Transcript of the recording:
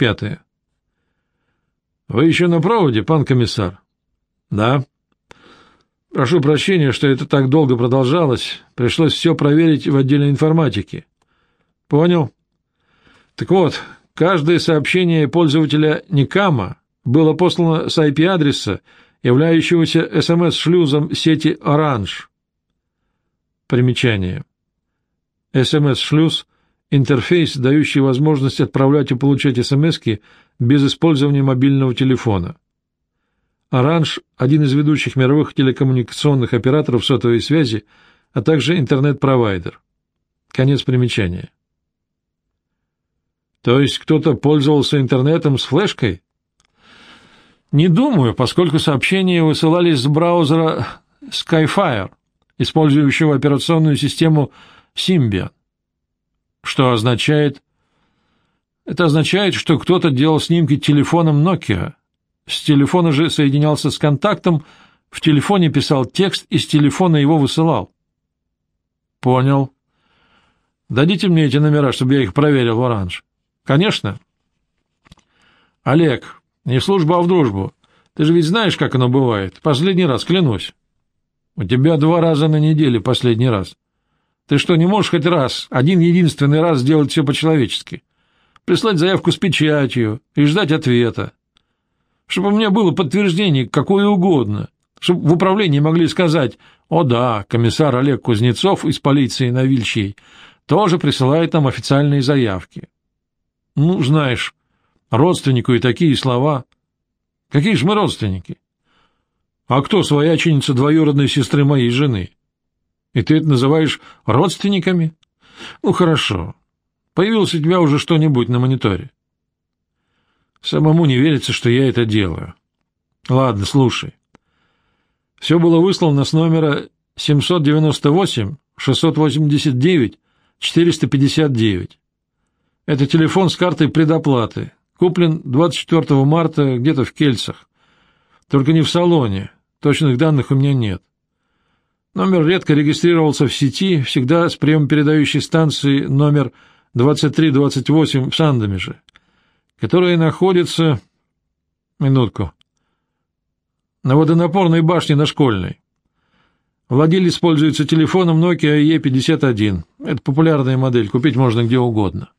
Пятое. Вы еще на проводе, пан комиссар? Да. Прошу прощения, что это так долго продолжалось. Пришлось все проверить в отделе информатики. Понял. Так вот, каждое сообщение пользователя Никама было послано с IP-адреса, являющегося СМС-шлюзом сети «Оранж». Примечание. СМС-шлюз – интерфейс, дающий возможность отправлять и получать СМС без использования мобильного телефона. «Оранж» – один из ведущих мировых телекоммуникационных операторов сотовой связи, а также интернет-провайдер. Конец примечания. То есть кто-то пользовался интернетом с флешкой? Не думаю, поскольку сообщения высылались с браузера Skyfire, использующего операционную систему Symbian. Что означает... Это означает, что кто-то делал снимки телефоном Nokia. С телефона же соединялся с контактом, в телефоне писал текст и с телефона его высылал. Понял. Дадите мне эти номера, чтобы я их проверил в Оранж. Конечно. Олег, не в службу, а в дружбу. Ты же ведь знаешь, как оно бывает. Последний раз, клянусь. У тебя два раза на неделю последний раз. Ты что, не можешь хоть раз, один единственный раз сделать все по-человечески? Прислать заявку с печатью и ждать ответа. Чтобы у меня было подтверждение какое угодно. Чтобы в управлении могли сказать, о да, комиссар Олег Кузнецов из полиции на Вильчей тоже присылает нам официальные заявки. Ну, знаешь, родственнику и такие слова. Какие же мы родственники? А кто свояченица двоюродной сестры моей жены? И ты это называешь родственниками? Ну, хорошо. Появилось у тебя уже что-нибудь на мониторе? Самому не верится, что я это делаю. Ладно, слушай. Все было выслано с номера 798-689-459. Это телефон с картой предоплаты. Куплен 24 марта где-то в Кельцах. Только не в салоне. Точных данных у меня нет. Номер редко регистрировался в сети, всегда с приемопередающей станции номер 2328 в Сандомеже, которая находится... Минутку. На водонапорной башне на Школьной. Владелец пользуется телефоном Nokia E51. Это популярная модель, купить можно где угодно.